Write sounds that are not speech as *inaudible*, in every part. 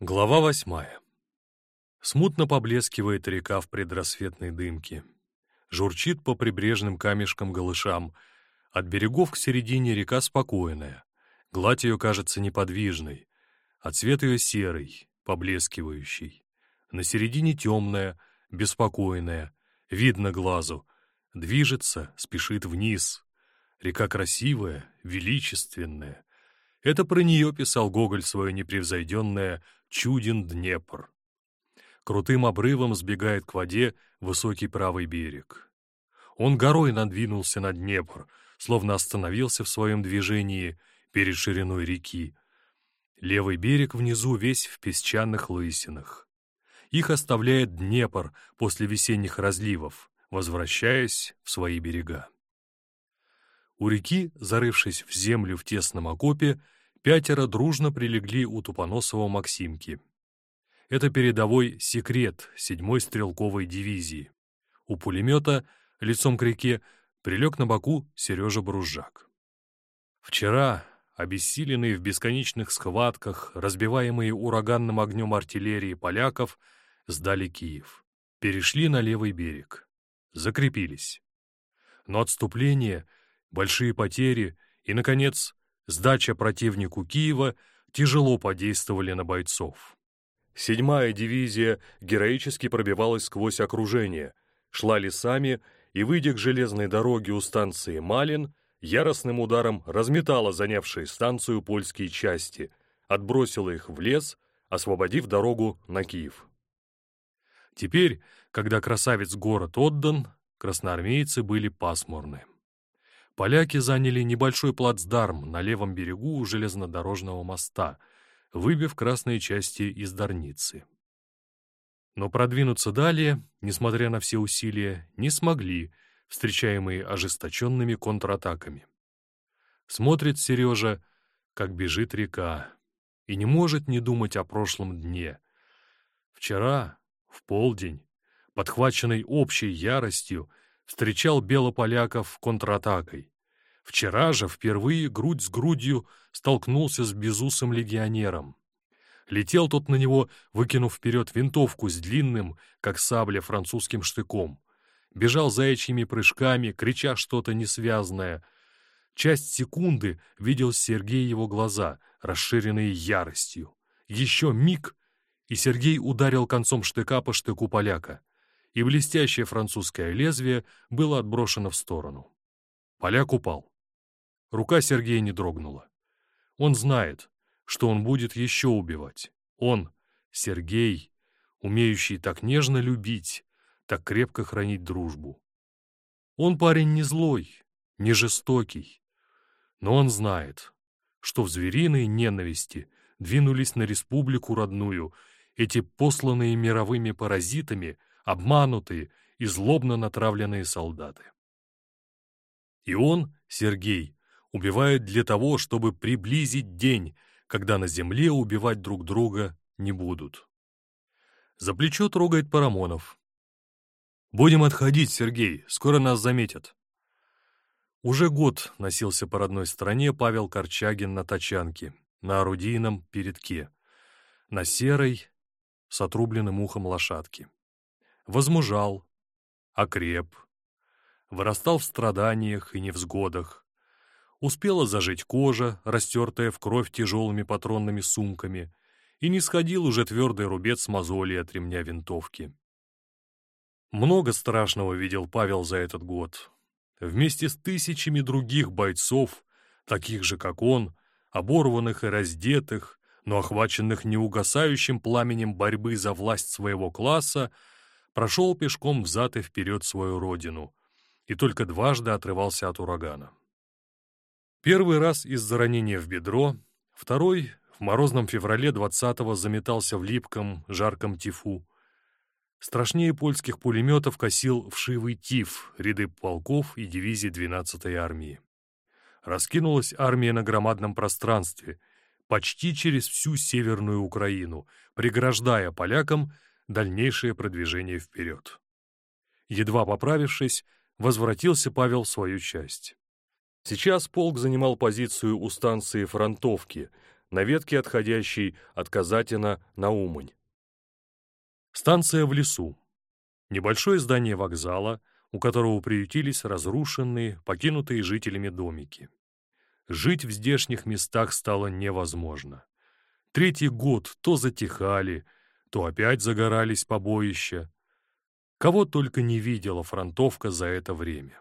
Глава восьмая. Смутно поблескивает река в предрассветной дымке. Журчит по прибрежным камешкам-голышам. От берегов к середине река спокойная. Гладь ее кажется неподвижной, а цвет ее серый, поблескивающий. На середине темная, беспокойная, видно глазу. Движется, спешит вниз. Река красивая, величественная. Это про нее писал Гоголь свое непревзойденное чуден Днепр. Крутым обрывом сбегает к воде высокий правый берег. Он горой надвинулся на Днепр, словно остановился в своем движении перед шириной реки. Левый берег внизу весь в песчаных лысинах. Их оставляет Днепр после весенних разливов, возвращаясь в свои берега. У реки, зарывшись в землю в тесном окопе, Пятеро дружно прилегли у Тупоносова Максимки. Это передовой секрет седьмой стрелковой дивизии. У пулемета, лицом к реке, прилег на боку Сережа Бружак. Вчера, обессиленные в бесконечных схватках, разбиваемые ураганным огнем артиллерии поляков, сдали Киев. Перешли на левый берег. Закрепились. Но отступление, большие потери и, наконец, Сдача противнику Киева тяжело подействовали на бойцов. Седьмая дивизия героически пробивалась сквозь окружение, шла лесами и, выйдя к железной дороге у станции Малин, яростным ударом разметала занявшие станцию польские части, отбросила их в лес, освободив дорогу на Киев. Теперь, когда красавец-город отдан, красноармейцы были пасмурны. Поляки заняли небольшой плацдарм на левом берегу железнодорожного моста, выбив красные части из Дарницы. Но продвинуться далее, несмотря на все усилия, не смогли, встречаемые ожесточенными контратаками. Смотрит Сережа, как бежит река, и не может не думать о прошлом дне. Вчера, в полдень, подхваченный общей яростью, встречал белополяков контратакой. Вчера же впервые грудь с грудью столкнулся с безусым легионером. Летел тот на него, выкинув вперед винтовку с длинным, как сабля, французским штыком. Бежал заячьими прыжками, крича что-то несвязное. Часть секунды видел Сергей его глаза, расширенные яростью. Еще миг, и Сергей ударил концом штыка по штыку поляка и блестящее французское лезвие было отброшено в сторону. Поляк упал. Рука Сергея не дрогнула. Он знает, что он будет еще убивать. Он, Сергей, умеющий так нежно любить, так крепко хранить дружбу. Он парень не злой, не жестокий, но он знает, что в звериной ненависти двинулись на республику родную эти посланные мировыми паразитами обманутые и злобно натравленные солдаты. И он, Сергей, убивает для того, чтобы приблизить день, когда на земле убивать друг друга не будут. За плечо трогает Парамонов. «Будем отходить, Сергей, скоро нас заметят». Уже год носился по родной стране Павел Корчагин на тачанке, на орудийном передке, на серой, с отрубленным ухом лошадки возмужал, окреп, вырастал в страданиях и невзгодах, успела зажить кожа, растертая в кровь тяжелыми патронными сумками, и не сходил уже твердый рубец мозоли от ремня винтовки. Много страшного видел Павел за этот год. Вместе с тысячами других бойцов, таких же, как он, оборванных и раздетых, но охваченных неугасающим пламенем борьбы за власть своего класса, прошел пешком взад и вперед свою родину и только дважды отрывался от урагана. Первый раз из-за ранения в бедро, второй в морозном феврале 20-го заметался в липком, жарком тифу. Страшнее польских пулеметов косил вшивый тиф ряды полков и дивизий 12-й армии. Раскинулась армия на громадном пространстве, почти через всю Северную Украину, преграждая полякам дальнейшее продвижение вперед. Едва поправившись, возвратился Павел в свою часть. Сейчас полк занимал позицию у станции Фронтовки, на ветке, отходящей от Казатина на Умань. Станция в лесу. Небольшое здание вокзала, у которого приютились разрушенные, покинутые жителями домики. Жить в здешних местах стало невозможно. Третий год то затихали, то опять загорались побоища. Кого только не видела фронтовка за это время.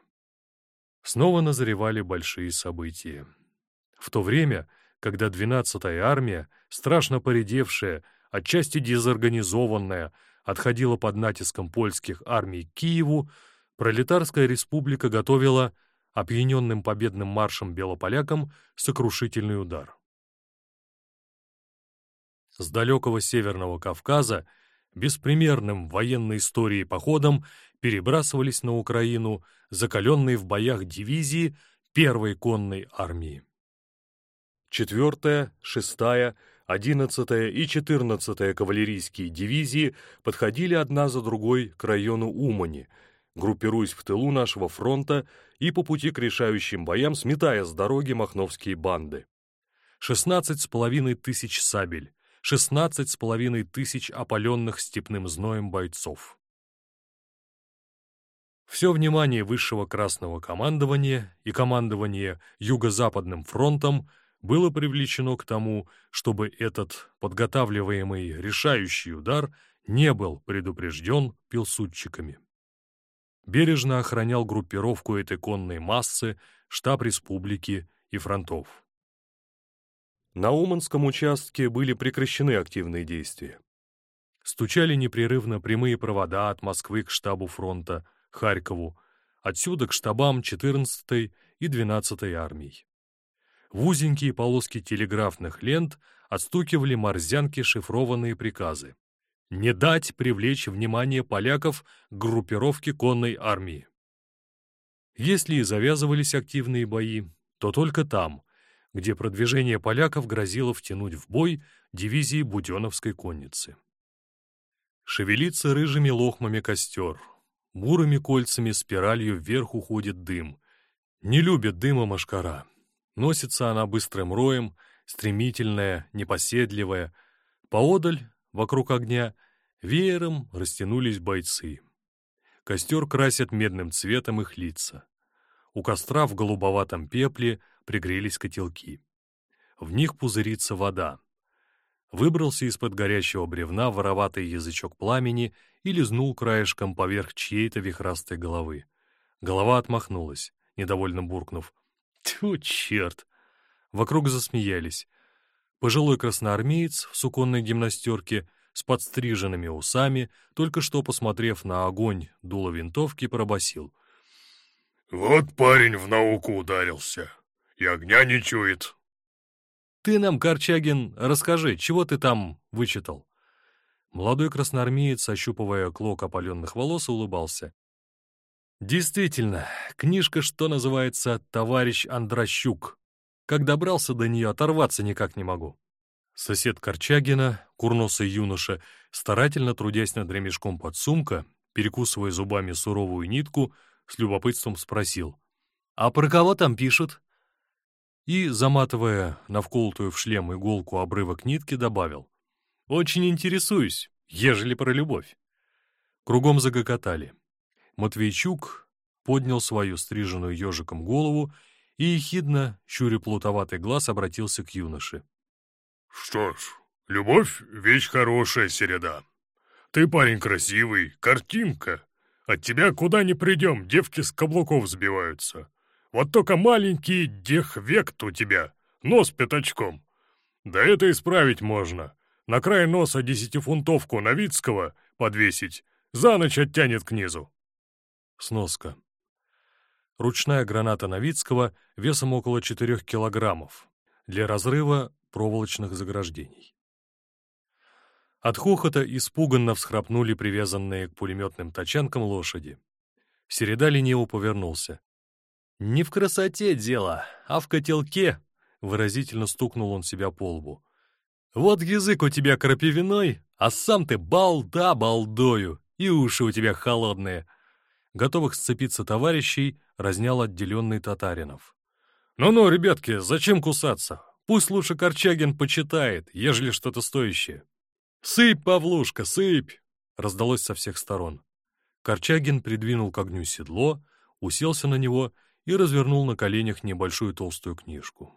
Снова назревали большие события. В то время, когда 12-я армия, страшно поредевшая, отчасти дезорганизованная, отходила под натиском польских армий к Киеву, Пролетарская республика готовила опьяненным победным маршем белополякам сокрушительный удар. С далекого Северного Кавказа беспримерным военной историей походом перебрасывались на Украину закаленные в боях дивизии первой конной армии. Четвертая, шестая, одиннадцатая и четырнадцатая кавалерийские дивизии подходили одна за другой к району Умани, группируясь в тылу нашего фронта и по пути к решающим боям сметая с дороги махновские банды. Шестнадцать с половиной тысяч сабель, шестнадцать с половиной тысяч опаленных степным зноем бойцов. Все внимание высшего красного командования и командования Юго-Западным фронтом было привлечено к тому, чтобы этот подготавливаемый решающий удар не был предупрежден пилсудчиками. Бережно охранял группировку этой конной массы штаб республики и фронтов. На Уманском участке были прекращены активные действия. Стучали непрерывно прямые провода от Москвы к штабу фронта, Харькову, отсюда к штабам 14-й и 12-й армий. В узенькие полоски телеграфных лент отстукивали морзянки шифрованные приказы. Не дать привлечь внимание поляков к группировке конной армии. Если и завязывались активные бои, то только там, где продвижение поляков грозило втянуть в бой дивизии Буденовской конницы. Шевелится рыжими лохмами костер, бурыми кольцами спиралью вверх уходит дым. Не любит дыма машкара. Носится она быстрым роем, стремительная, непоседливая. Поодаль, вокруг огня, веером растянулись бойцы. Костер красит медным цветом их лица. У костра в голубоватом пепле — пригрелись котелки. В них пузырится вода. Выбрался из-под горящего бревна вороватый язычок пламени и лизнул краешком поверх чьей-то вихрастой головы. Голова отмахнулась, недовольно буркнув. «Тьфу, черт!» Вокруг засмеялись. Пожилой красноармеец в суконной гимнастерке с подстриженными усами, только что посмотрев на огонь дуло винтовки, пробасил: «Вот парень в науку ударился и огня не чует. Ты нам, Корчагин, расскажи, чего ты там вычитал? Молодой красноармеец, ощупывая клок опаленных волос, улыбался. Действительно, книжка, что называется, «Товарищ Андрощук». Как добрался до нее, оторваться никак не могу. Сосед Корчагина, курносый юноша, старательно трудясь над ремешком подсумка, перекусывая зубами суровую нитку, с любопытством спросил. «А про кого там пишут?» и, заматывая на вколотую в шлем иголку обрывок нитки, добавил. «Очень интересуюсь, ежели про любовь». Кругом загокотали. Матвейчук поднял свою стриженную ежиком голову и, ехидно, щуря плутоватый глаз, обратился к юноше. «Что ж, любовь — вещь хорошая, Середа. Ты парень красивый, картинка. От тебя куда ни придем, девки с каблуков сбиваются. Вот только маленький дехвект у тебя, нос пятачком. Да это исправить можно. На край носа десятифунтовку Новицкого подвесить, за ночь оттянет к низу. Сноска. Ручная граната Новицкого весом около 4 килограммов для разрыва проволочных заграждений. От хохота испуганно всхрапнули привязанные к пулеметным тачанкам лошади. Середа лениво повернулся. «Не в красоте дело, а в котелке», — выразительно стукнул он себя по лбу. «Вот язык у тебя крапивиной, а сам ты балда балдою, и уши у тебя холодные». Готовых сцепиться товарищей разнял отделенный татаринов. «Ну-ну, ребятки, зачем кусаться? Пусть лучше Корчагин почитает, ежели что-то стоящее. «Сыпь, Павлушка, сыпь!» — раздалось со всех сторон. Корчагин придвинул к огню седло, уселся на него и развернул на коленях небольшую толстую книжку.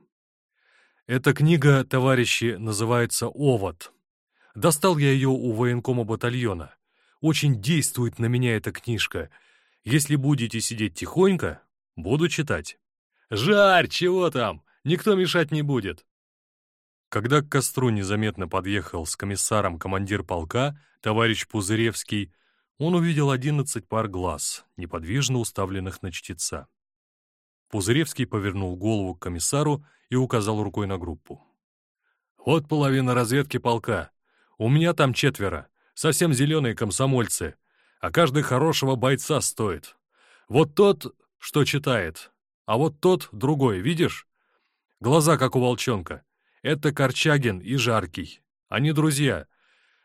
Эта книга, товарищи, называется «Овод». Достал я ее у военкома батальона. Очень действует на меня эта книжка. Если будете сидеть тихонько, буду читать. Жарь, чего там? Никто мешать не будет. Когда к костру незаметно подъехал с комиссаром командир полка, товарищ Пузыревский, он увидел одиннадцать пар глаз, неподвижно уставленных на чтеца. Пузыревский повернул голову к комиссару и указал рукой на группу. «Вот половина разведки полка. У меня там четверо, совсем зеленые комсомольцы, а каждый хорошего бойца стоит. Вот тот, что читает, а вот тот, другой, видишь? Глаза, как у волчонка. Это Корчагин и Жаркий. Они друзья.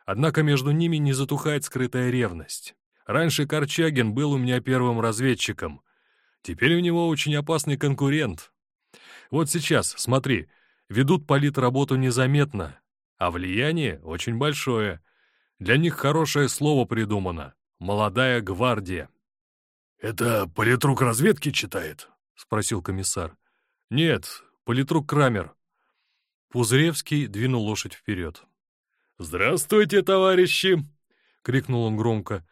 Однако между ними не затухает скрытая ревность. Раньше Корчагин был у меня первым разведчиком. Теперь у него очень опасный конкурент. Вот сейчас, смотри, ведут политработу незаметно, а влияние очень большое. Для них хорошее слово придумано — «молодая гвардия». «Это политрук разведки читает?» — спросил комиссар. «Нет, политрук Крамер». Пузыревский двинул лошадь вперед. «Здравствуйте, товарищи!» — крикнул он громко.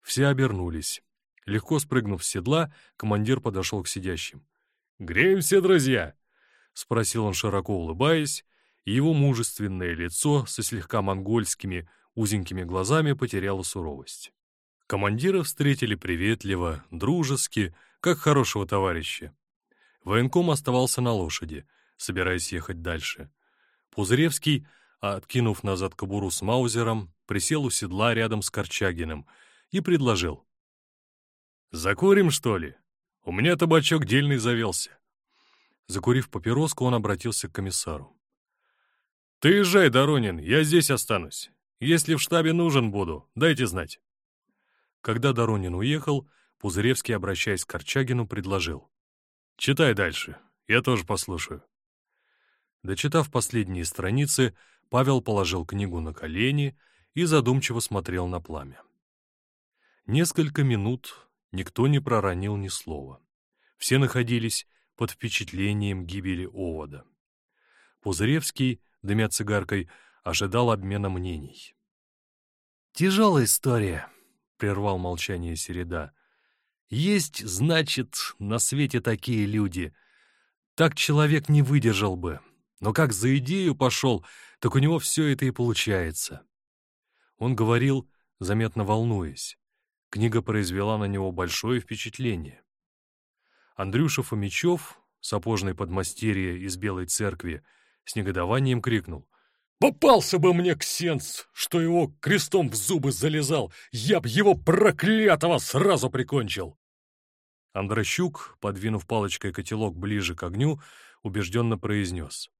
Все обернулись. Легко спрыгнув с седла, командир подошел к сидящим. «Греемся, друзья!» — спросил он, широко улыбаясь, и его мужественное лицо со слегка монгольскими узенькими глазами потеряло суровость. Командира встретили приветливо, дружески, как хорошего товарища. Военком оставался на лошади, собираясь ехать дальше. Пузыревский, откинув назад кобуру с Маузером, присел у седла рядом с Корчагиным и предложил. «Закурим, что ли? У меня табачок дельный завелся». Закурив папироску, он обратился к комиссару. «Ты езжай, Доронин, я здесь останусь. Если в штабе нужен буду, дайте знать». Когда Доронин уехал, Пузыревский, обращаясь к Корчагину, предложил. «Читай дальше, я тоже послушаю». Дочитав последние страницы, Павел положил книгу на колени и задумчиво смотрел на пламя. Несколько минут никто не проронил ни слова. Все находились под впечатлением гибели овода. Пузыревский, дымя цигаркой, ожидал обмена мнений. «Тяжелая история», — прервал молчание Середа. «Есть, значит, на свете такие люди. Так человек не выдержал бы. Но как за идею пошел, так у него все это и получается». Он говорил, заметно волнуясь. Книга произвела на него большое впечатление. Андрюша Фомичев, сапожный подмастерье из Белой Церкви, с негодованием крикнул. «Попался бы мне ксенс, что его крестом в зубы залезал! Я б его проклятого сразу прикончил!» Андрощук, подвинув палочкой котелок ближе к огню, убежденно произнес.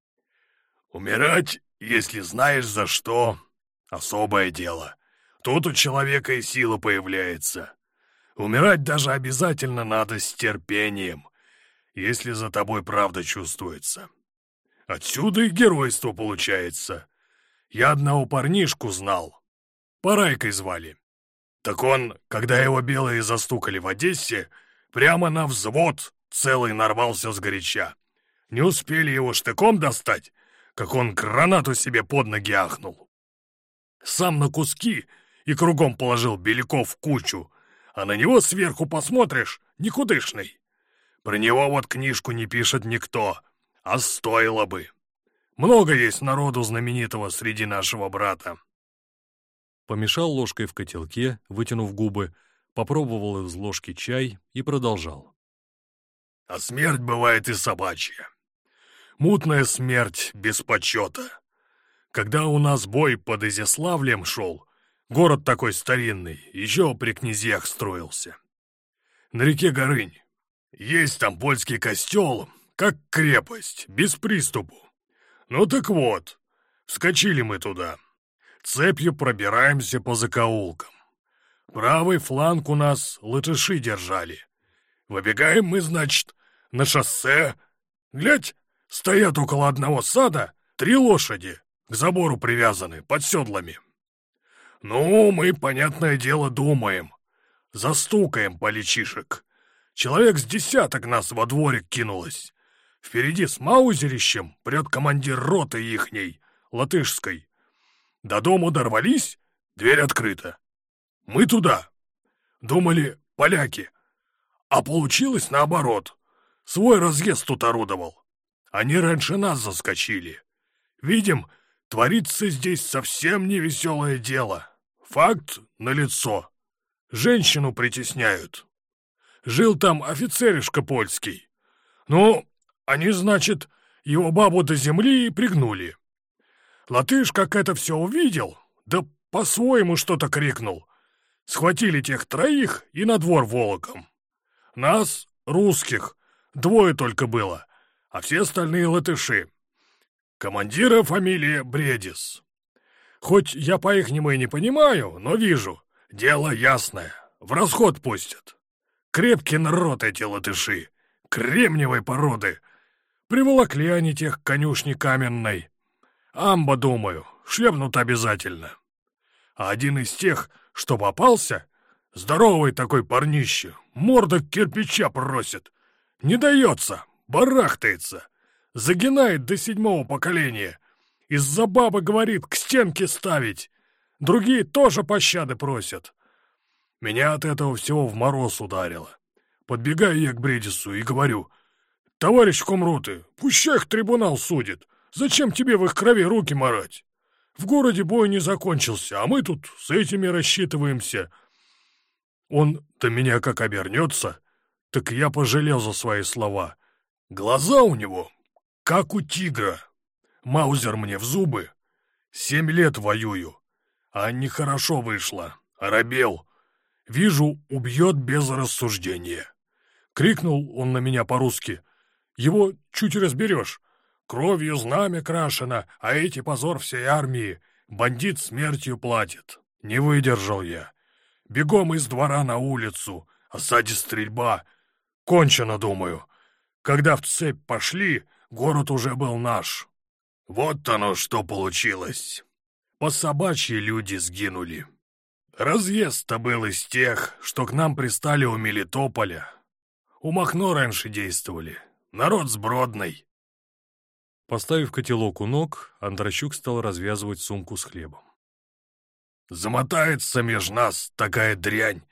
«Умирать, если знаешь за что, особое дело. Тут у человека и сила появляется. Умирать даже обязательно надо с терпением, если за тобой правда чувствуется. Отсюда и геройство получается. Я одного парнишку знал. Парайкой звали. Так он, когда его белые застукали в Одессе, прямо на взвод целый нарвался сгоряча. Не успели его штыком достать, как он гранату себе под ноги ахнул. Сам на куски и кругом положил Беляков в кучу, а на него сверху посмотришь, никудышный. Про него вот книжку не пишет никто, а стоило бы. Много есть народу знаменитого среди нашего брата. Помешал ложкой в котелке, вытянув губы, попробовал из ложки чай и продолжал. А смерть бывает и собачья. Мутная смерть без почета. Когда у нас бой под Изяславлем шел, Город такой старинный, еще при князьях строился. На реке Горынь. Есть там польский костел, как крепость, без приступу. Ну так вот, вскочили мы туда. Цепью пробираемся по закоулкам. Правый фланг у нас латыши держали. Выбегаем мы, значит, на шоссе. Глядь, Стоят около одного сада три лошади, к забору привязаны, под седлами. Ну, мы, понятное дело, думаем. Застукаем поличишек. Человек с десяток нас во дворик кинулось. Впереди с маузерищем прет командир роты ихней, латышской. До дому дорвались, дверь открыта. Мы туда. Думали, поляки. А получилось наоборот. Свой разъезд тут орудовал. Они раньше нас заскочили. Видим, творится здесь совсем невеселое дело. Факт налицо. Женщину притесняют. Жил там офицеришка польский. Ну, они, значит, его бабу до земли пригнули. Латыш, как это все увидел, да по-своему что-то крикнул. Схватили тех троих и на двор волоком. Нас, русских, двое только было, а все остальные латыши. Командира фамилия Бредис. Хоть я по-ихнему и не понимаю, но вижу, дело ясное, в расход пустят. Крепкий народ эти латыши, кремниевой породы. Приволокли они тех конюшни каменной. Амба, думаю, шлепнут обязательно. А один из тех, что попался, здоровый такой парнище, морда кирпича просит. Не дается, барахтается, загинает до седьмого поколения. Из-за бабы, говорит, к стенке ставить. Другие тоже пощады просят. Меня от этого всего в мороз ударило. Подбегаю я к Бредису и говорю, «Товарищ комруты, пущай их трибунал судит. Зачем тебе в их крови руки марать? В городе бой не закончился, а мы тут с этими рассчитываемся». Он до меня как обернется, так я пожалел за свои слова. Глаза у него, как у тигра. Маузер мне в зубы. Семь лет воюю, а нехорошо вышло, оробел. Вижу, убьет без рассуждения. Крикнул он на меня по-русски. Его чуть разберешь. Кровью знамя крашено, а эти позор всей армии. Бандит смертью платит. Не выдержал я. Бегом из двора на улицу, сзади стрельба. Кончено, думаю. Когда в цепь пошли, город уже был наш. Вот оно что получилось. По собачьи люди сгинули. Разъезд-то был из тех, что к нам пристали у Мелитополя. У Махно раньше действовали. Народ сбродный. Поставив котелок у ног, Андрощук стал развязывать сумку с хлебом. «Замотается меж нас такая дрянь.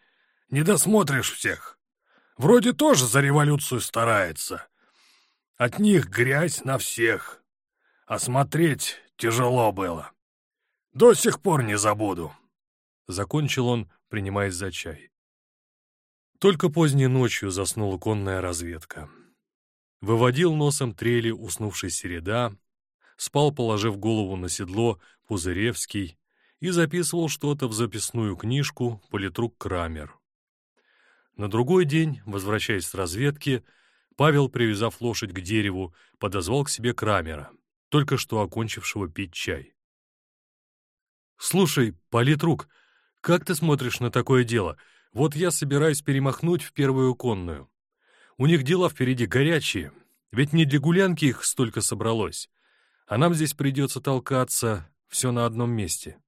Не досмотришь всех. Вроде тоже за революцию старается. От них грязь на всех. А смотреть тяжело было. До сих пор не забуду». Закончил он, принимаясь за чай. Только поздней ночью заснула конная разведка. Выводил носом трели уснувший Середа, спал, положив голову на седло, Пузыревский и записывал что-то в записную книжку политрук Крамер. На другой день, возвращаясь с разведки, Павел, привязав лошадь к дереву, подозвал к себе Крамера, только что окончившего пить чай. «Слушай, политрук, как ты смотришь на такое дело? Вот я собираюсь перемахнуть в первую конную. У них дела впереди горячие, ведь не для гулянки их столько собралось, а нам здесь придется толкаться все на одном месте».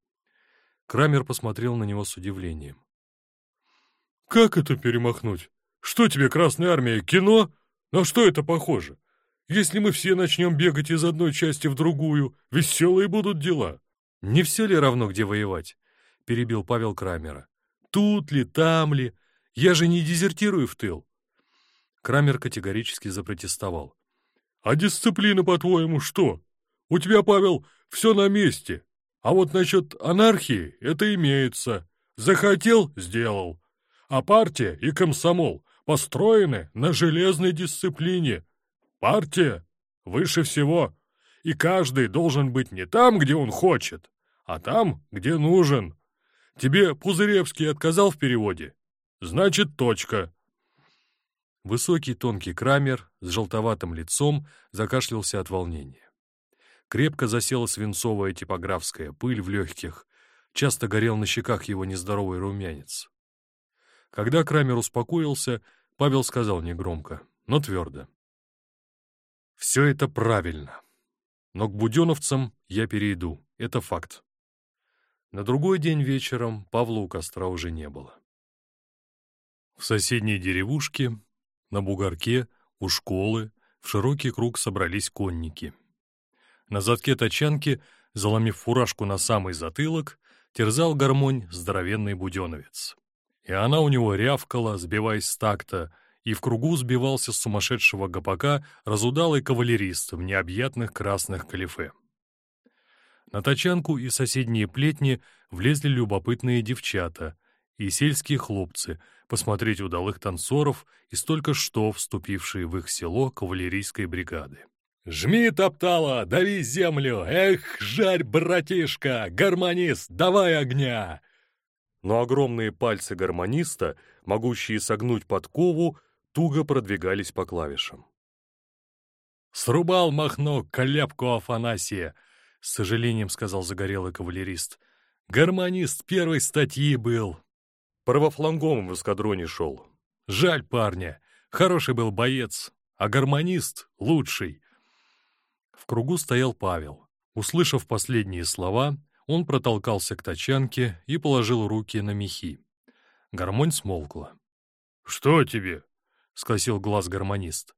Крамер посмотрел на него с удивлением. «Как это перемахнуть? Что тебе, Красная Армия, кино? На что это похоже? Если мы все начнем бегать из одной части в другую, веселые будут дела. Не все ли равно, где воевать? — перебил Павел Крамера. «Тут ли, там ли? Я же не дезертирую в тыл!» Крамер категорически запротестовал. «А дисциплина, по-твоему, что? У тебя, Павел, все на месте. А вот насчет анархии это имеется. Захотел — сделал. А партия и комсомол построены на железной дисциплине. Партия выше всего, и каждый должен быть не там, где он хочет, а там, где нужен. Тебе Пузыревский отказал в переводе? Значит, точка. Высокий тонкий крамер с желтоватым лицом закашлялся от волнения. Крепко засела свинцовая типографская пыль в легких, часто горел на щеках его нездоровый румянец. Когда Крамер успокоился, Павел сказал негромко, но твердо. Все это правильно. Но к буденовцам я перейду, это факт. На другой день вечером Павла у костра уже не было. В соседней деревушке, на бугорке, у школы, в широкий круг собрались конники. На задке тачанки, заломив фуражку на самый затылок, терзал гармонь здоровенный буденовец. И она у него рявкала, сбиваясь с такта, и в кругу сбивался с сумасшедшего гопака разудалый кавалерист в необъятных красных калифе. На тачанку и соседние плетни влезли любопытные девчата и сельские хлопцы посмотреть удалых танцоров и столько что вступившие в их село кавалерийской бригады. «Жми, топтала, дави землю! Эх, жарь, братишка! Гармонист, давай огня!» Но огромные пальцы гармониста, могущие согнуть подкову, туго продвигались по клавишам. «Срубал Махно коляпку Афанасия!» — с сожалением сказал загорелый кавалерист. «Гармонист первой статьи был!» Правофлангом в эскадроне шел. Жаль парня, хороший был боец, а гармонист — лучший. В кругу стоял Павел. Услышав последние слова, он протолкался к тачанке и положил руки на мехи. Гармонь смолкла. «Что тебе?» — скосил глаз гармонист.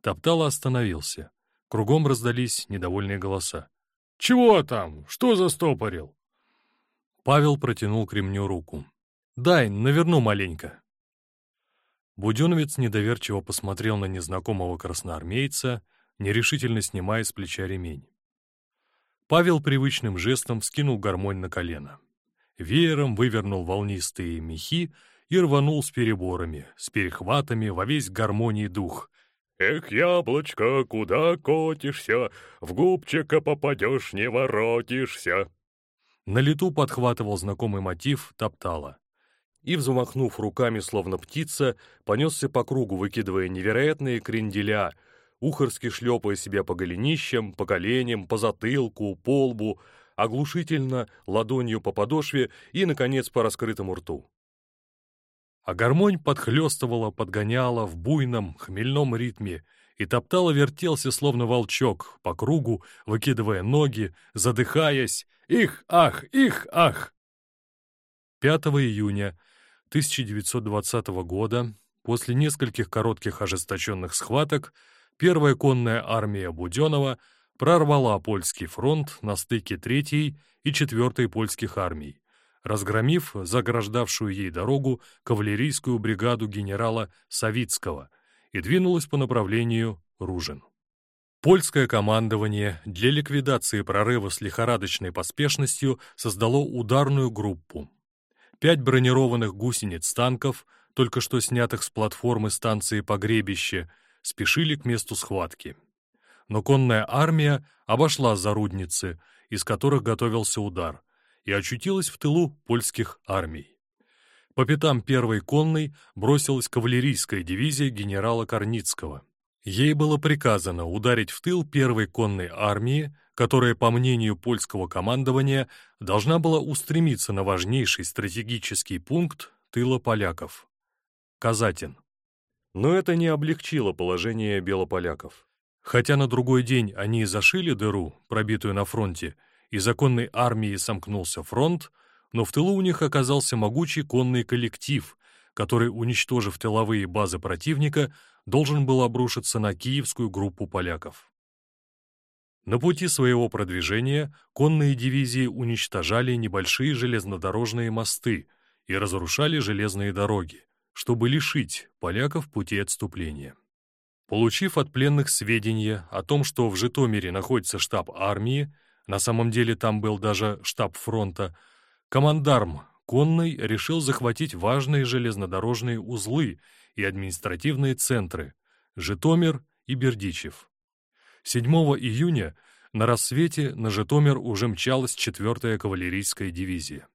Топтало остановился. Кругом раздались недовольные голоса. «Чего там? Что застопорил?» Павел протянул к ремню руку. «Дай, наверну маленько». Буденовец недоверчиво посмотрел на незнакомого красноармейца, нерешительно снимая с плеча ремень. Павел привычным жестом вскинул гармонь на колено. Веером вывернул волнистые мехи и рванул с переборами, с перехватами во весь гармонии дух. «Эх, яблочко, куда котишься? В губчика попадешь, не воротишься!» На лету подхватывал знакомый мотив «Топтала». И, взмахнув руками, словно птица, понесся по кругу, выкидывая невероятные кренделя — ухорски шлепая себя по голенищам, по коленям, по затылку, по лбу, оглушительно ладонью по подошве и, наконец, по раскрытому рту. А гармонь подхлестывала, подгоняла в буйном, хмельном ритме и топтала вертелся, словно волчок, по кругу, выкидывая ноги, задыхаясь «Их, ах, их, ах!». 5 июня 1920 года, после нескольких коротких ожесточенных схваток, Первая конная армия Буденова прорвала польский фронт на стыке Третьей и Четвертой польских армий, разгромив заграждавшую ей дорогу кавалерийскую бригаду генерала Савицкого и двинулась по направлению Ружин. Польское командование для ликвидации прорыва с лихорадочной поспешностью создало ударную группу. Пять бронированных гусениц танков, только что снятых с платформы станции Погребище, спешили к месту схватки. Но конная армия обошла зарудницы, из которых готовился удар, и очутилась в тылу польских армий. По пятам первой конной бросилась кавалерийская дивизия генерала Корницкого. Ей было приказано ударить в тыл первой конной армии, которая, по мнению польского командования, должна была устремиться на важнейший стратегический пункт тыла поляков — Казатин. Но это не облегчило положение белополяков. Хотя на другой день они зашили дыру, пробитую на фронте, и законной армии сомкнулся фронт, но в тылу у них оказался могучий конный коллектив, который, уничтожив тыловые базы противника, должен был обрушиться на киевскую группу поляков. На пути своего продвижения конные дивизии уничтожали небольшие железнодорожные мосты и разрушали железные дороги, чтобы лишить поляков пути отступления. Получив от пленных сведения о том, что в Житомире находится штаб армии, на самом деле там был даже штаб фронта, командарм Конный решил захватить важные железнодорожные узлы и административные центры Житомир и Бердичев. 7 июня на рассвете на Житомир уже мчалась 4-я кавалерийская дивизия.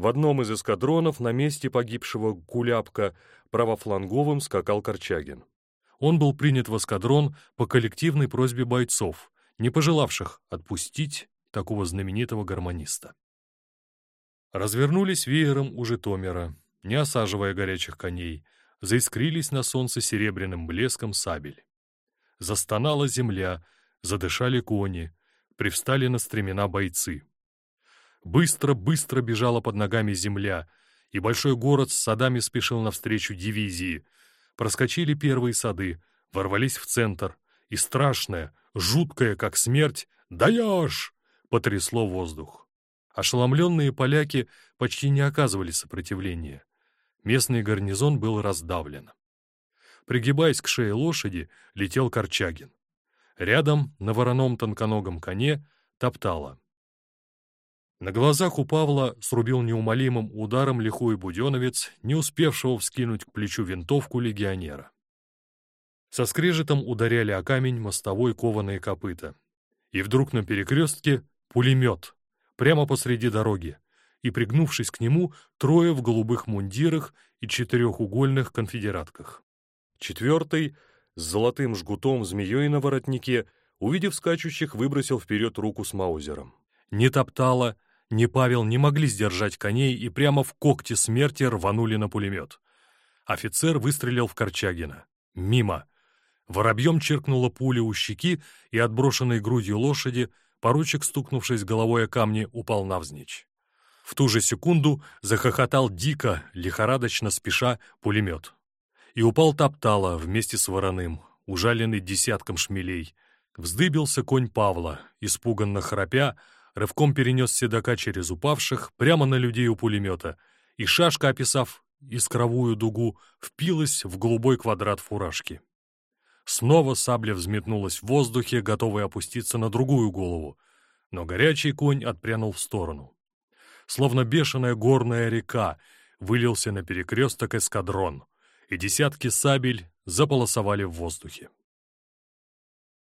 В одном из эскадронов на месте погибшего Куляпка правофланговым скакал Корчагин. Он был принят в эскадрон по коллективной просьбе бойцов, не пожелавших отпустить такого знаменитого гармониста. Развернулись веером у Житомира, не осаживая горячих коней, заискрились на солнце серебряным блеском сабель. Застонала земля, задышали кони, привстали на стремена бойцы. Быстро-быстро бежала под ногами земля, и большой город с садами спешил навстречу дивизии. Проскочили первые сады, ворвались в центр, и страшное, жуткое, как смерть, «Даешь!» потрясло воздух. Ошеломленные поляки почти не оказывали сопротивления. Местный гарнизон был раздавлен. Пригибаясь к шее лошади, летел Корчагин. Рядом, на вороном тонконогом коне, топтала. На глазах у Павла срубил неумолимым ударом лихой буденовец, не успевшего вскинуть к плечу винтовку легионера. Со скрежетом ударяли о камень мостовой кованые копыта. И вдруг на перекрестке пулемет, прямо посреди дороги, и, пригнувшись к нему, трое в голубых мундирах и четырехугольных конфедератках. Четвертый, с золотым жгутом змеей на воротнике, увидев скачущих, выбросил вперед руку с маузером. Не топтала, ни Павел не могли сдержать коней и прямо в когти смерти рванули на пулемет. Офицер выстрелил в Корчагина. Мимо. Воробьем черкнула пуля у щеки, и отброшенной грудью лошади поручик, стукнувшись головой о камни, упал навзничь. В ту же секунду захохотал дико, лихорадочно спеша, пулемет. И упал топтала вместе с вороным, ужаленный десятком шмелей. Вздыбился конь Павла, испуганно храпя, рывком перенес седока через упавших прямо на людей у пулемета, и шашка, описав искровую дугу, впилась в голубой квадрат фуражки. Снова сабля взметнулась в воздухе, готовая опуститься на другую голову, но горячий конь отпрянул в сторону. Словно бешеная горная река вылился на перекресток эскадрон, и десятки сабель заполосовали в воздухе.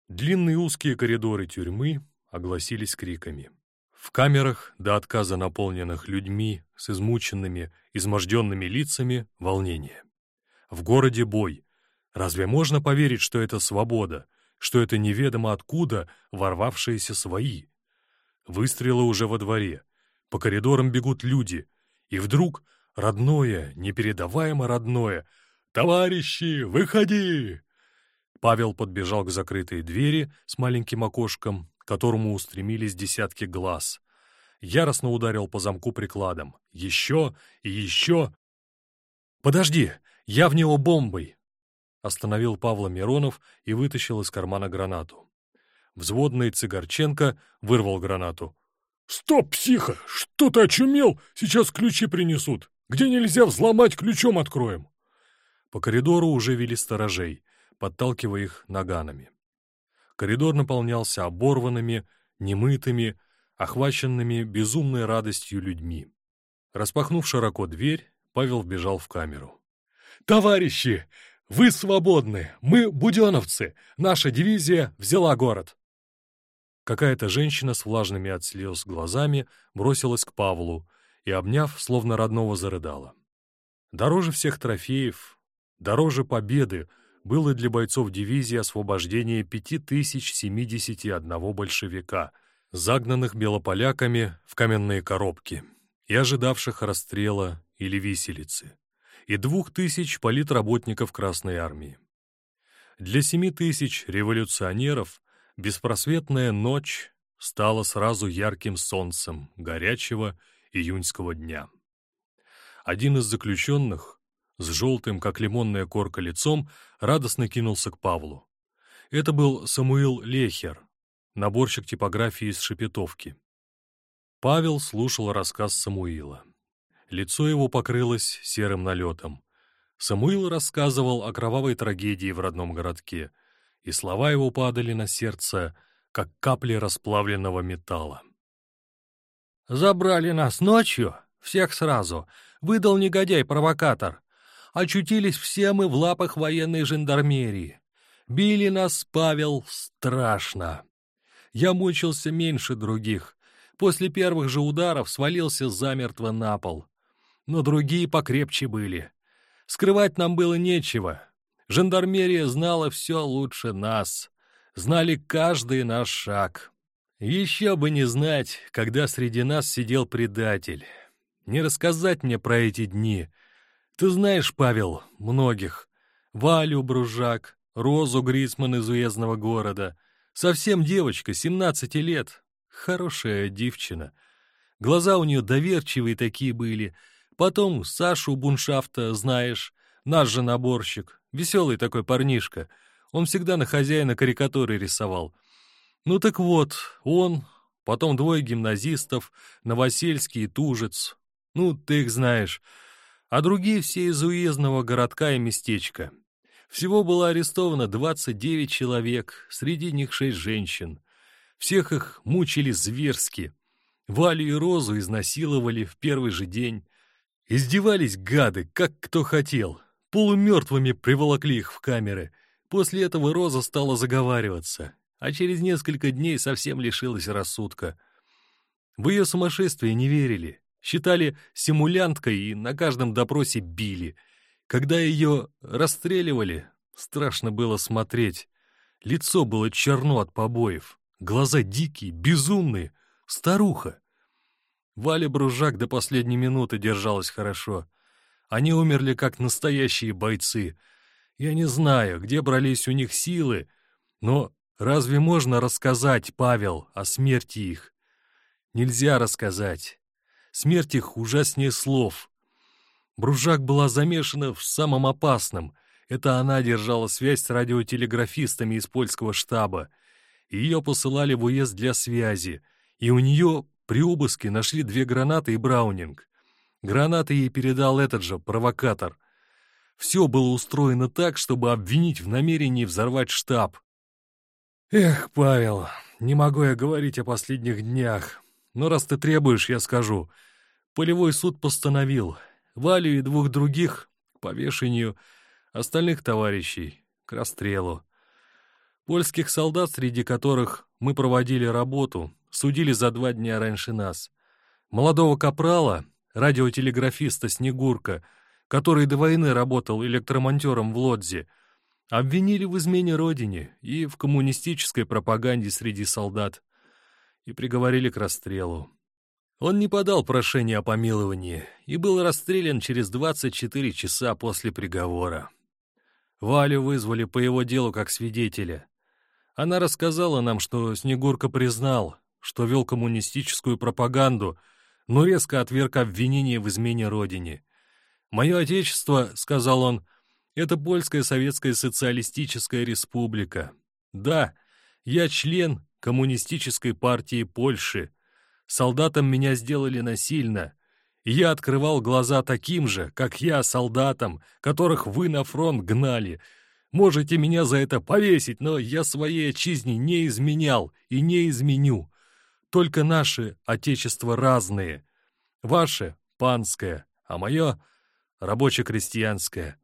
Длинные узкие коридоры тюрьмы огласились криками. В камерах, до отказа наполненных людьми с измученными, изможденными лицами, волнение. В городе бой. Разве можно поверить, что это свобода, что это неведомо откуда ворвавшиеся свои? Выстрелы уже во дворе. По коридорам бегут люди. И вдруг родное, непередаваемо родное. «Товарищи, выходи!» Павел подбежал к закрытой двери с маленьким окошком, которому устремились десятки глаз. Яростно ударил по замку прикладом. Еще и еще. «Подожди, я в него бомбой!» Остановил Павла Миронов и вытащил из кармана гранату. Взводный Цигарченко вырвал гранату. «Стоп, психа! Что ты очумел? Сейчас ключи принесут. Где нельзя взломать, ключом откроем!» По коридору уже вели сторожей, подталкивая их наганами. Коридор наполнялся оборванными, немытыми, охваченными безумной радостью людьми. Распахнув широко дверь, Павел вбежал в камеру. «Товарищи, вы свободны! Мы буденовцы! Наша дивизия взяла город!» Какая-то женщина с влажными от слез глазами бросилась к Павлу и, обняв, словно родного, зарыдала. Дороже всех трофеев, дороже победы было для бойцов дивизии освобождение 5071 большевика, загнанных белополяками в каменные коробки и ожидавших расстрела или виселицы, и двух тысяч политработников Красной Армии. Для семи тысяч революционеров беспросветная ночь стала сразу ярким солнцем горячего июньского дня. Один из заключенных, с желтым, как лимонная корка, лицом, радостно кинулся к Павлу. Это был Самуил Лехер, наборщик типографии из Шепетовки. Павел слушал рассказ Самуила. Лицо его покрылось серым налетом. Самуил рассказывал о кровавой трагедии в родном городке, и слова его падали на сердце, как капли расплавленного металла. «Забрали нас ночью, всех сразу, выдал негодяй-провокатор очутились все мы в лапах военной жандармерии. Били нас, Павел, страшно. Я мучился меньше других. После первых же ударов свалился замертво на пол. Но другие покрепче были. Скрывать нам было нечего. Жандармерия знала все лучше нас. Знали каждый наш шаг. Еще бы не знать, когда среди нас сидел предатель. Не рассказать мне про эти дни — ты знаешь, Павел, многих. Валю Бружак, Розу Грисман из уездного города. Совсем девочка, 17 лет. Хорошая девчина. Глаза у нее доверчивые такие были. Потом Сашу Буншафта, знаешь, наш же наборщик. Веселый такой парнишка. Он всегда на хозяина карикатуры рисовал. Ну так вот, он, потом двое гимназистов, Новосельский и Тужец. Ну, ты их знаешь. А другие все из уездного городка и местечка. Всего было арестовано 29 человек, среди них шесть женщин. Всех их мучили зверски. Валю и Розу изнасиловали в первый же день. Издевались гады, как кто хотел. Полумертвыми приволокли их в камеры. После этого Роза стала заговариваться, а через несколько дней совсем лишилась рассудка. В ее сумасшествие не верили, считали симулянткой и на каждом допросе били. Когда ее расстреливали, страшно было смотреть. Лицо было черно от побоев, глаза дикие, безумные, старуха. Валя Бружак до последней минуты держалась хорошо. Они умерли как настоящие бойцы. Я не знаю, где брались у них силы, но разве можно рассказать, Павел, о смерти их? Нельзя рассказать. Смерть их ужаснее слов. Бружак была замешана в самом опасном. Это она держала связь с радиотелеграфистами из польского штаба. Ее посылали в уезд для связи, и у нее при обыске нашли две гранаты и браунинг. Гранаты ей передал этот же провокатор. Все было устроено так, чтобы обвинить в намерении взорвать штаб. Эх, Павел, не могу я говорить о последних днях. Но раз ты требуешь, я скажу. Полевой суд постановил Валю и двух других к повешению, остальных товарищей к расстрелу. Польских солдат, среди которых мы проводили работу, судили за два дня раньше нас. Молодого капрала, радиотелеграфиста Снегурка, который до войны работал электромонтером в Лодзе, обвинили в измене родине и в коммунистической пропаганде среди солдат и приговорили к расстрелу. Он не подал прошение о помиловании и был расстрелян через 24 часа после приговора. Валю вызвали по его делу как свидетеля. Она рассказала нам, что Снегурка признал, что вел коммунистическую пропаганду, но резко отверг обвинение в измене родине. «Мое отечество, — сказал он, — это Польская Советская Социалистическая Республика. Да, я член Коммунистической партии Польши. Солдатом меня сделали насильно. Я открывал глаза таким же, как я, солдатам, которых вы на фронт гнали. Можете меня за это повесить, но я своей отчизне не изменял и не изменю. Только наши отечества разные. Ваше — панское, а мое — рабоче-крестьянское.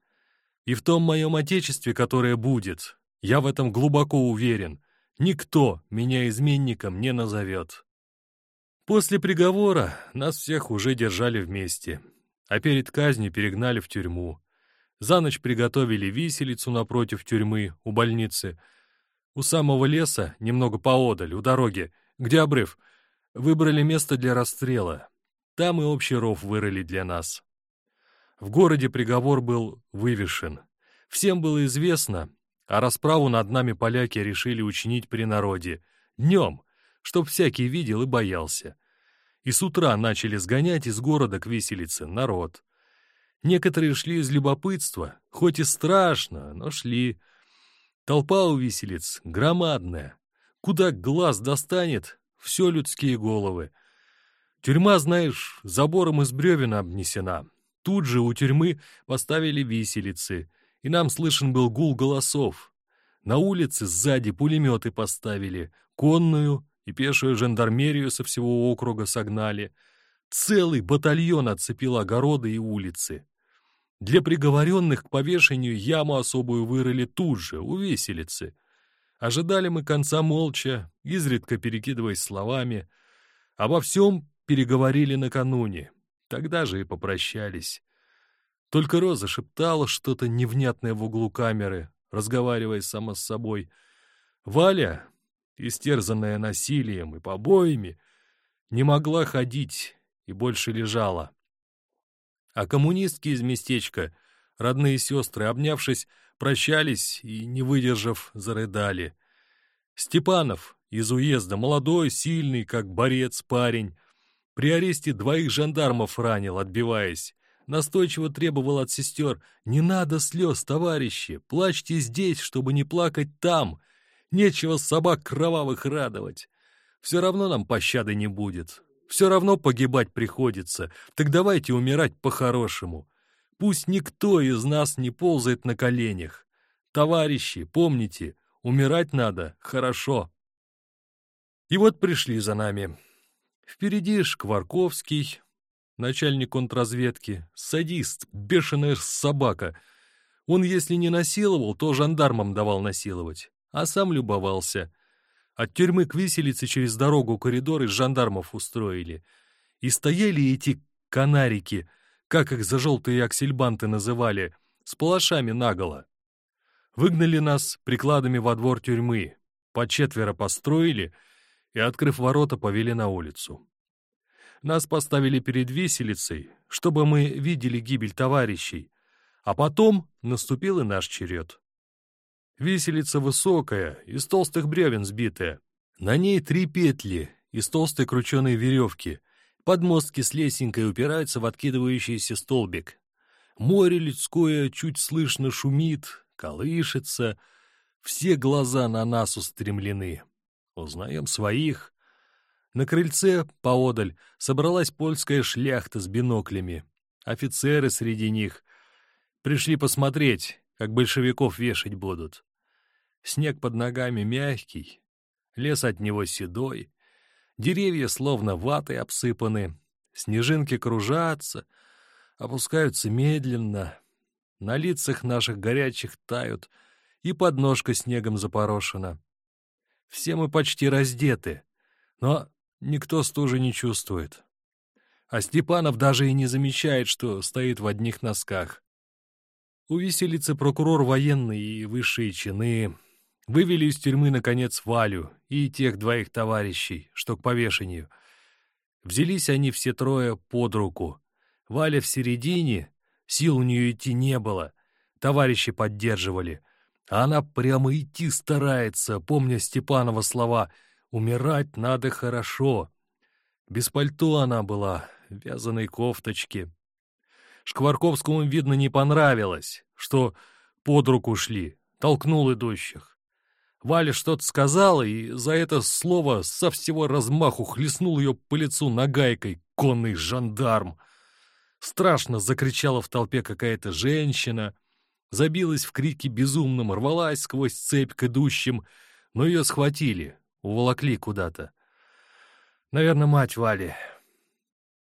И в том моем отечестве, которое будет, я в этом глубоко уверен, никто меня изменником не назовет. После приговора нас всех уже держали вместе, а перед казнью перегнали в тюрьму. За ночь приготовили виселицу напротив тюрьмы, у больницы. У самого леса, немного поодаль, у дороги, где обрыв? Выбрали место для расстрела. Там и общий ров вырыли для нас. В городе приговор был вывешен. Всем было известно, а расправу над нами поляки решили учинить при народе. Днем, чтоб всякий видел и боялся. И с утра начали сгонять из города к виселице народ. Некоторые шли из любопытства, хоть и страшно, но шли. Толпа у виселиц громадная. Куда глаз достанет, все людские головы. Тюрьма, знаешь, забором из бревен обнесена. Тут же у тюрьмы поставили виселицы, и нам слышен был гул голосов. На улице сзади пулеметы поставили, конную и пешую жандармерию со всего округа согнали. Целый батальон отцепил огороды и улицы. Для приговоренных к повешению яму особую вырыли тут же, у виселицы. Ожидали мы конца молча, изредка перекидываясь словами. Обо всем переговорили накануне. Тогда же и попрощались. Только Роза шептала что-то невнятное в углу камеры, разговаривая сама с собой. Валя, истерзанная насилием и побоями, не могла ходить и больше лежала. А коммунистки из местечка, родные сестры, обнявшись, Прощались и, не выдержав, зарыдали. Степанов из уезда, молодой, сильный, как борец парень, при аресте двоих жандармов ранил, отбиваясь. Настойчиво требовал от сестер «Не надо слез, товарищи, плачьте здесь, чтобы не плакать там. Нечего собак кровавых радовать. Все равно нам пощады не будет. Все равно погибать приходится. Так давайте умирать по-хорошему. Пусть никто из нас не ползает на коленях. Товарищи, помните, умирать надо хорошо». И вот пришли за нами. Впереди Шкварковский, начальник контрразведки, садист, бешеная собака. Он, если не насиловал, то жандармам давал насиловать, а сам любовался. От тюрьмы к виселице через дорогу коридор из жандармов устроили. И стояли эти канарики, как их за желтые аксельбанты называли, с палашами наголо. Выгнали нас прикладами во двор тюрьмы, по четверо построили — и, открыв ворота, повели на улицу. Нас поставили перед виселицей, чтобы мы видели гибель товарищей, а потом наступил и наш черед. Виселица высокая, из толстых бревен сбитая. На ней три петли из толстой крученой веревки. Подмостки с лесенкой упираются в откидывающийся столбик. Море людское чуть слышно шумит, колышется. Все глаза на нас устремлены. Узнаем своих. На крыльце, поодаль, собралась польская шляхта с биноклями. Офицеры среди них. Пришли посмотреть, как большевиков вешать будут. Снег под ногами мягкий, лес от него седой, деревья словно ватой обсыпаны, снежинки кружатся, опускаются медленно, на лицах наших горячих тают, и подножка снегом запорошена. Все мы почти раздеты, но никто стужи не чувствует. А Степанов даже и не замечает, что стоит в одних носках. У виселицы прокурор военный и высшие чины вывели из тюрьмы, наконец, Валю и тех двоих товарищей, что к повешению. Взялись они все трое под руку. Валя в середине, сил у нее идти не было, товарищи поддерживали — а она прямо идти старается, помня Степанова слова «умирать надо хорошо». Без пальто она была, вязаной кофточке. Шкварковскому, видно, не понравилось, что под руку шли, толкнул идущих. Валя что-то сказала, и за это слово со всего размаху хлестнул ее по лицу нагайкой конный жандарм. Страшно закричала в толпе какая-то женщина — забилась в крике безумном, рвалась сквозь цепь к идущим, но ее схватили, уволокли куда-то. Наверное, мать Вали.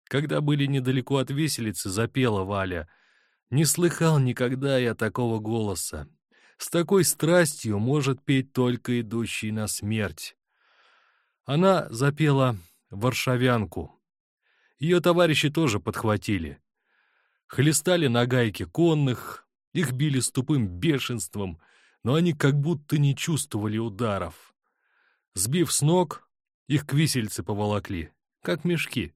Когда были недалеко от веселицы, запела Валя. Не слыхал никогда я такого голоса. С такой страстью может петь только идущий на смерть. Она запела «Варшавянку». Ее товарищи тоже подхватили. Хлестали на гайке конных, их били с тупым бешенством, но они как будто не чувствовали ударов. Сбив с ног, их к висельце поволокли, как мешки.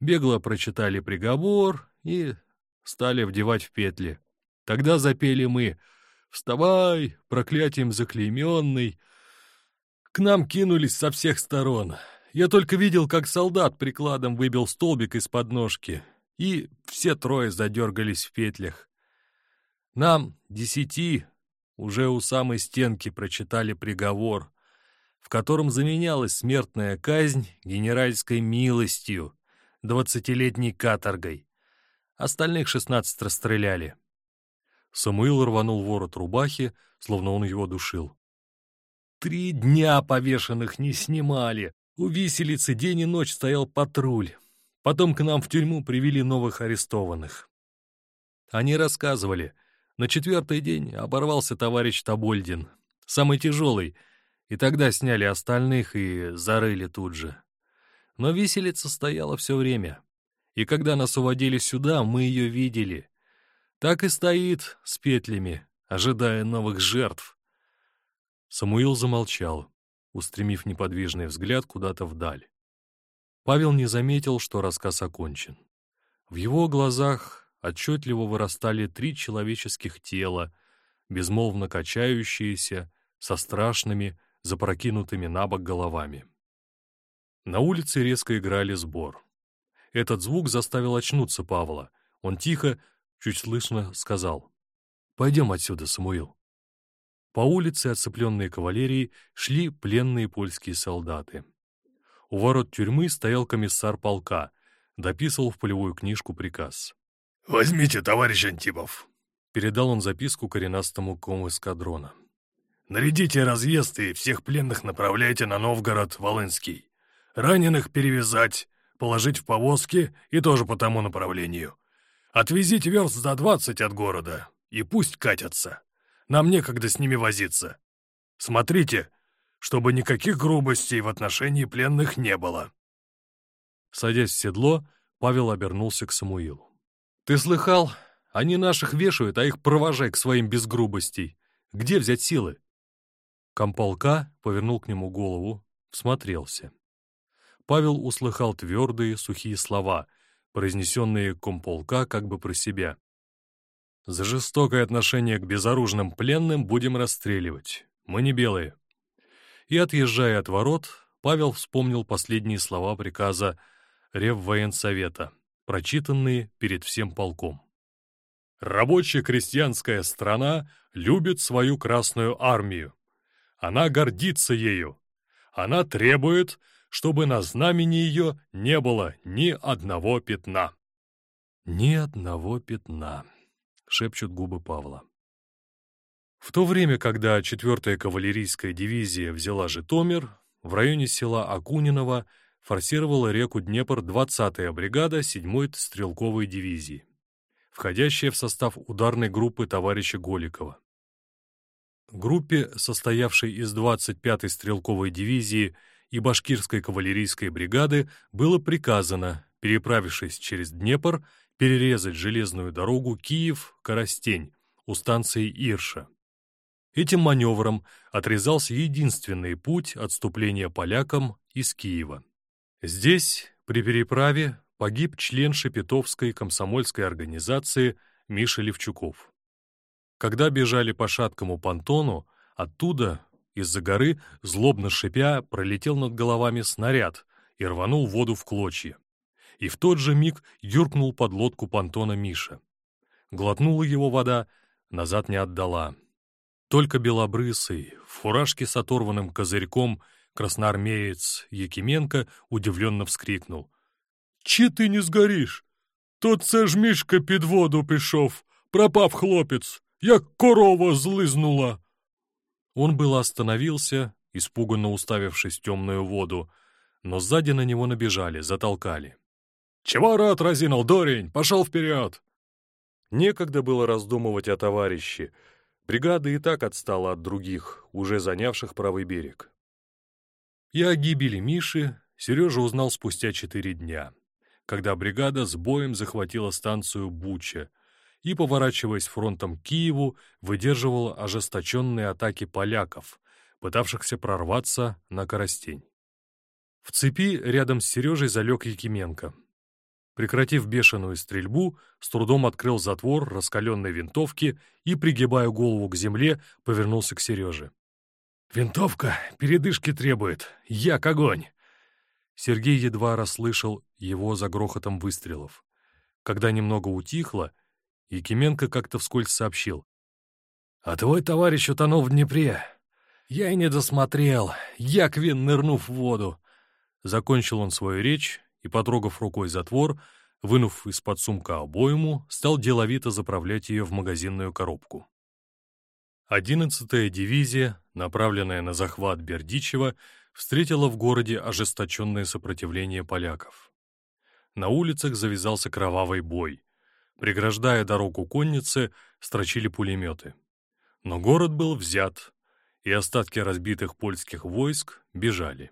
Бегло прочитали приговор и стали вдевать в петли. Тогда запели мы «Вставай, проклятием заклейменный!» К нам кинулись со всех сторон. Я только видел, как солдат прикладом выбил столбик из подножки, и все трое задергались в петлях. Нам, десяти, уже у самой стенки прочитали приговор, в котором заменялась смертная казнь генеральской милостью, двадцатилетней каторгой. Остальных шестнадцать расстреляли. Самуил рванул ворот рубахи, словно он его душил. Три дня повешенных не снимали. У виселицы день и ночь стоял патруль. Потом к нам в тюрьму привели новых арестованных. Они рассказывали — на четвертый день оборвался товарищ Табольдин, самый тяжелый, и тогда сняли остальных и зарыли тут же. Но виселица стояла все время, и когда нас уводили сюда, мы ее видели. Так и стоит с петлями, ожидая новых жертв. Самуил замолчал, устремив неподвижный взгляд куда-то вдаль. Павел не заметил, что рассказ окончен. В его глазах отчетливо вырастали три человеческих тела, безмолвно качающиеся, со страшными, запрокинутыми на бок головами. На улице резко играли сбор. Этот звук заставил очнуться Павла. Он тихо, чуть слышно сказал. «Пойдем отсюда, Самуил». По улице, оцепленные кавалерией, шли пленные польские солдаты. У ворот тюрьмы стоял комиссар полка, дописывал в полевую книжку приказ. «Возьмите, товарищ Антипов!» Передал он записку коренастому кому эскадрона. «Нарядите разъезд и всех пленных направляйте на Новгород, Волынский. Раненых перевязать, положить в повозки и тоже по тому направлению. Отвезите верст за двадцать от города, и пусть катятся. Нам некогда с ними возиться. Смотрите, чтобы никаких грубостей в отношении пленных не было». Садясь в седло, Павел обернулся к Самуилу. «Ты слыхал? Они наших вешают, а их провожай к своим без грубостей. Где взять силы?» Комполка повернул к нему голову, всмотрелся. Павел услыхал твердые, сухие слова, произнесенные комполка как бы про себя. «За жестокое отношение к безоружным пленным будем расстреливать. Мы не белые». И, отъезжая от ворот, Павел вспомнил последние слова приказа Реввоенсовета, прочитанные перед всем полком. «Рабочая крестьянская страна любит свою Красную Армию. Она гордится ею. Она требует, чтобы на знамени ее не было ни одного пятна. «Ни одного пятна», — шепчут губы Павла. В то время, когда 4-я кавалерийская дивизия взяла Житомир, в районе села Акуниново форсировала реку Днепр 20-я бригада 7-й стрелковой дивизии, входящая в состав ударной группы товарища Голикова. Группе, состоявшей из 25-й стрелковой дивизии и башкирской кавалерийской бригады было приказано, переправившись через Днепр, перерезать железную дорогу Киев-Коростень у станции Ирша. Этим маневром отрезался единственный путь отступления полякам из Киева. Здесь, при переправе, погиб член Шепетовской комсомольской организации Миша Левчуков. Когда бежали по шаткому понтону, оттуда, из-за горы, злобно шипя, пролетел над головами снаряд и рванул воду в клочья. И в тот же миг юркнул под лодку понтона Миша. Глотнула его вода, назад не отдала. Только белобрысый, в фуражке с оторванным козырьком, красноармеец Якименко удивленно вскрикнул. «Чи ты не сгоришь? Тот це ж Мішка під воду пішов, пропав хлопець, Як корова злизнула!» Он было остановился, испуганно уставившись в темную воду, но сзади на него набежали, затолкали. «Чего рад, разинул, дурень? Пошел вперед!» Некогда было раздумывать о товарище. Бригада и так отстала от других, уже занявших правый берег. И о гибели Миши Сережа узнал спустя четыре дня, когда бригада с боем захватила станцию Буча, и, поворачиваясь фронтом к Киеву, выдерживал ожесточенные атаки поляков, пытавшихся прорваться на Коростень. В цепи рядом с Сережей залег Якименко. Прекратив бешеную стрельбу, с трудом открыл затвор раскаленной винтовки и, пригибая голову к земле, повернулся к Сереже. «Винтовка передышки требует. Як огонь!» Сергей едва расслышал его за грохотом выстрелов. Когда немного утихло, Якименко как-то вскользь сообщил. «А твой товарищ утонул в Днепре. Я и не досмотрел. Яквин, нырнув в воду». Закончил он свою речь и, потрогав рукой затвор, вынув из-под сумка обойму, стал деловито заправлять ее в магазинную коробку. Одиннадцатая дивизия, направленная на захват Бердичева, встретила в городе ожесточенное сопротивление поляков. На улицах завязался кровавый бой. Преграждая дорогу конницы, строчили пулеметы. Но город был взят, и остатки разбитых польских войск бежали.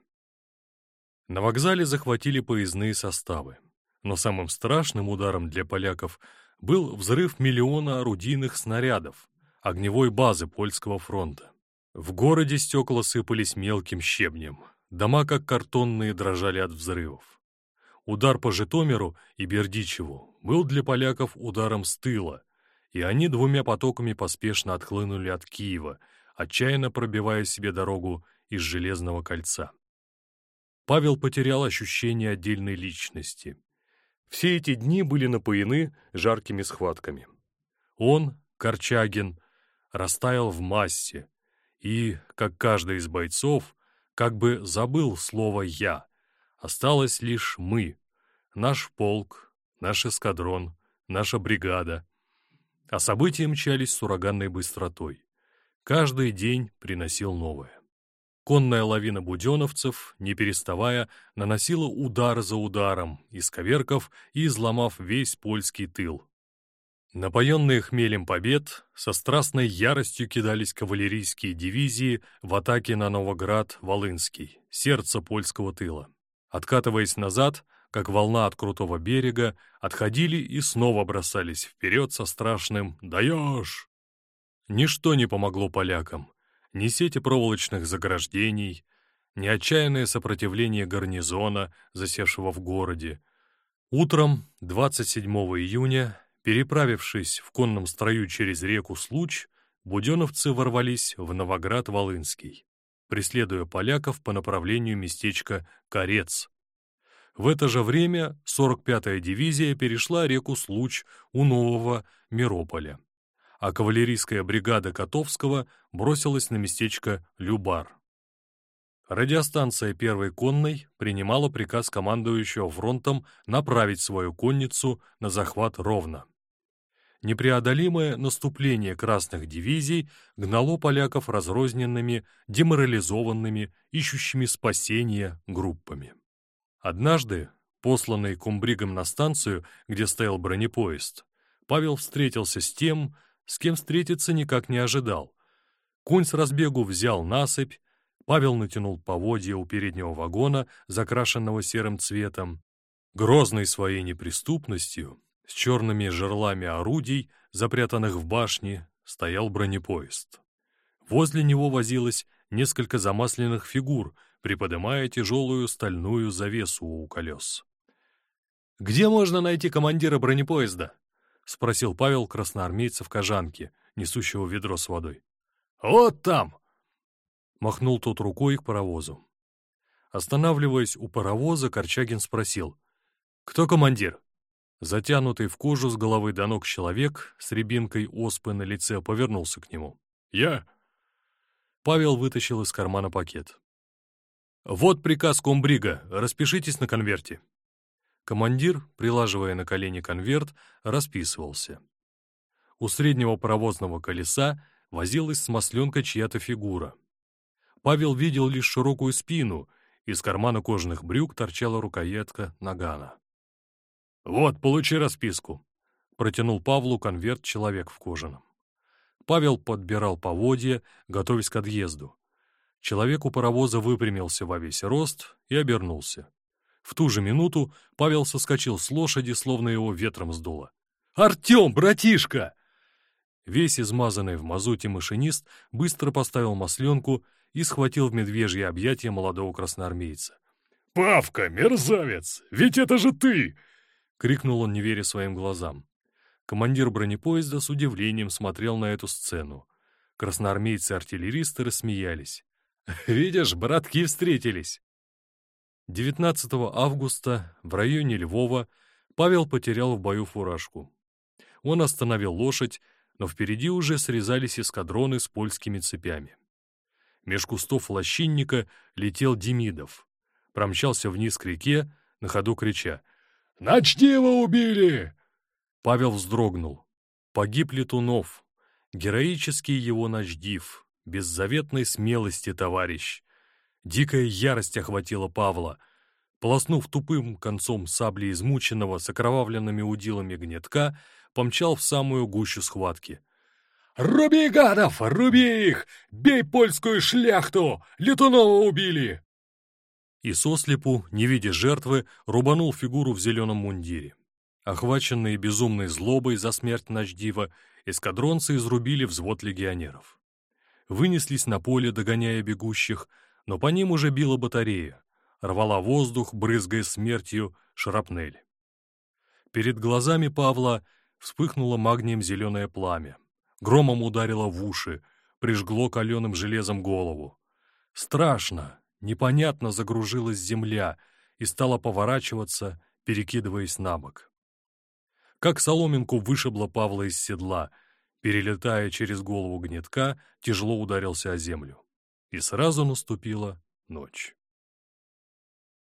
На вокзале захватили поездные составы, но самым страшным ударом для поляков был взрыв миллиона орудийных снарядов, огневой базы польского фронта. В городе стекла сыпались мелким щебнем, дома как картонные дрожали от взрывов. Удар по Житомиру и Бердичеву был для поляков ударом с тыла, и они двумя потоками поспешно отхлынули от Киева, отчаянно пробивая себе дорогу из Железного кольца. Павел потерял ощущение отдельной личности. Все эти дни были напоены жаркими схватками. Он, Корчагин, растаял в массе и, как каждый из бойцов, как бы забыл слово «я». Осталось лишь мы, наш полк, наш эскадрон, наша бригада. А события мчались с ураганной быстротой. Каждый день приносил новое. Конная лавина буденовцев, не переставая, наносила удар за ударом, исковеркав и изломав весь польский тыл. Напоенные хмелем побед, со страстной яростью кидались кавалерийские дивизии в атаке на Новоград-Волынский, сердце польского тыла. Откатываясь назад, как волна от крутого берега, отходили и снова бросались вперед со страшным «Даешь!». Ничто не помогло полякам, ни сети проволочных заграждений, ни отчаянное сопротивление гарнизона, засевшего в городе. Утром 27 июня, переправившись в конном строю через реку Случ, буденовцы ворвались в Новоград-Волынский, преследуя поляков по направлению местечка Корец, в это же время 45-я дивизия перешла реку Случ у Нового Мирополя, а кавалерийская бригада Котовского бросилась на местечко Любар. Радиостанция первой конной принимала приказ командующего фронтом направить свою конницу на захват Ровно. Непреодолимое наступление красных дивизий гнало поляков разрозненными, деморализованными, ищущими спасения группами. Однажды, посланный кумбригом на станцию, где стоял бронепоезд, Павел встретился с тем, с кем встретиться никак не ожидал. Кунь с разбегу взял насыпь, Павел натянул поводья у переднего вагона, закрашенного серым цветом. Грозный своей неприступностью, с черными жерлами орудий, запрятанных в башне, стоял бронепоезд. Возле него возилось несколько замасленных фигур — приподнимая тяжелую стальную завесу у колес. «Где можно найти командира бронепоезда?» — спросил Павел красноармейца кожанке, несущего ведро с водой. «Вот там!» — махнул тот рукой к паровозу. Останавливаясь у паровоза, Корчагин спросил. «Кто командир?» Затянутый в кожу с головы до ног человек с рябинкой оспы на лице повернулся к нему. «Я?» Павел вытащил из кармана пакет. «Вот приказ комбрига, распишитесь на конверте». Командир, прилаживая на колени конверт, расписывался. У среднего паровозного колеса возилась с чья-то фигура. Павел видел лишь широкую спину, из кармана кожаных брюк торчала рукоятка нагана. «Вот, получи расписку», — протянул Павлу конверт человек в кожаном. Павел подбирал поводья, готовясь к отъезду. Человек у паровоза выпрямился во весь рост и обернулся. В ту же минуту Павел соскочил с лошади, словно его ветром сдуло. «Артем, братишка!» Весь измазанный в мазуте машинист быстро поставил масленку и схватил в медвежье объятия молодого красноармейца. «Павка, мерзавец! Ведь это же ты!» — крикнул он, не веря своим глазам. Командир бронепоезда с удивлением смотрел на эту сцену. Красноармейцы-артиллеристы рассмеялись. *laughs* Видишь, братки встретились. 19 августа в районе Львова Павел потерял в бою фуражку. Он остановил лошадь, но впереди уже срезались эскадроны с польскими цепями. Меж кустов лощинника летел Демидов. Промчался вниз к реке, на ходу крича «Начдива убили!» Павел вздрогнул. Погиб Летунов, героический его начдив, беззаветной смелости, товарищ. Дикая ярость охватила Павла. Полоснув тупым концом сабли измученного с окровавленными удилами гнетка, помчал в самую гущу схватки. «Руби, гадов! Руби их! Бей польскую шляхту! Летунова убили!» И сослепу, не видя жертвы, рубанул фигуру в зеленом мундире. Охваченные безумной злобой за смерть Ночдива, эскадронцы изрубили взвод легионеров вынеслись на поле, догоняя бегущих, но по ним уже била батарея, рвала воздух, брызгая смертью шрапнель. Перед глазами Павла Вспыхнуло магнием зеленое пламя. Громом ударило в уши, прижгло каленым железом голову. Страшно, непонятно загружилась земля и стала поворачиваться, перекидываясь на бок. Как соломинку вышибло Павла из седла, перелетая через голову гнетка, тяжело ударился о землю. И сразу наступила ночь.